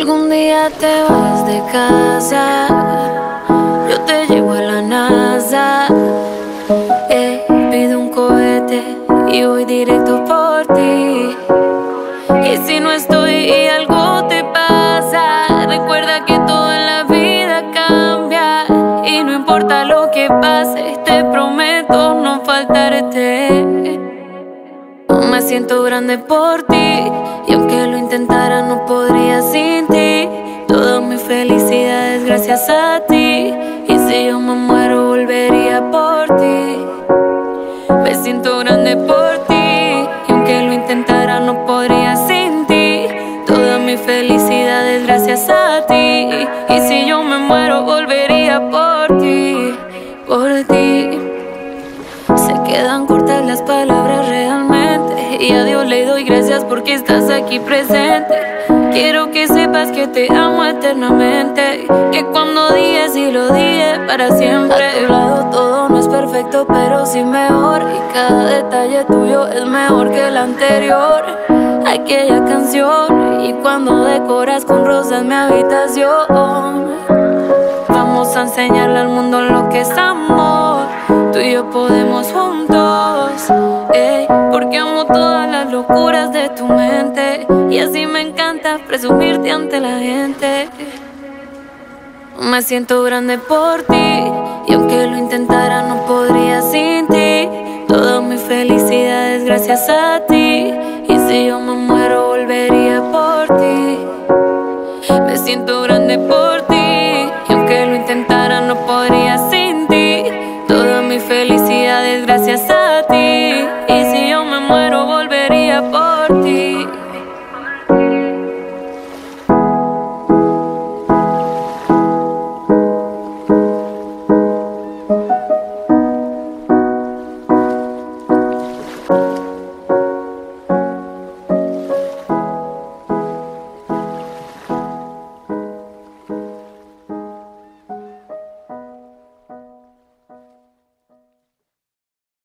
algún día te vas de casa, yo te llevo a la NASA. Eh, pido un cohete y voy directo por ti. Y si no estoy y algo te pasa, recuerda que todo en la vida cambia. Y no importa lo que pase, te prometo no faltarte. Me siento grande por ti y aunque lo intentara no felicidad es gracias a ti y si yo me muero volvería por ti. Me siento grande por ti y aunque lo intentara no podría sin ti. Toda mi felicidad es gracias a ti y si yo me muero volvería por ti, por ti. Se quedan cortas las palabras Y a Dios le doy gracias porque estás aquí presente. Quiero que sepas que te amo eternamente Que cuando dije sí lo dije para siempre. A tu lado todo no es perfecto pero sí mejor Y cada detalle tuyo es mejor que el anterior. Aquella canción Y cuando decoras con rosas mi habitación. Vamos a enseñarle al mundo lo que es amor Tú y yo podemos juntos, ey, presumirte ante la gente. Me siento grande por ti y aunque lo intentara no podría sin ti. Toda mi felicidad es gracias a ti y si yo me muero volvería por ti. Me siento grande por ti y aunque lo intentara no podría sin ti. Toda mi felicidad es gracias a ti y si yo me muero volvería por ti.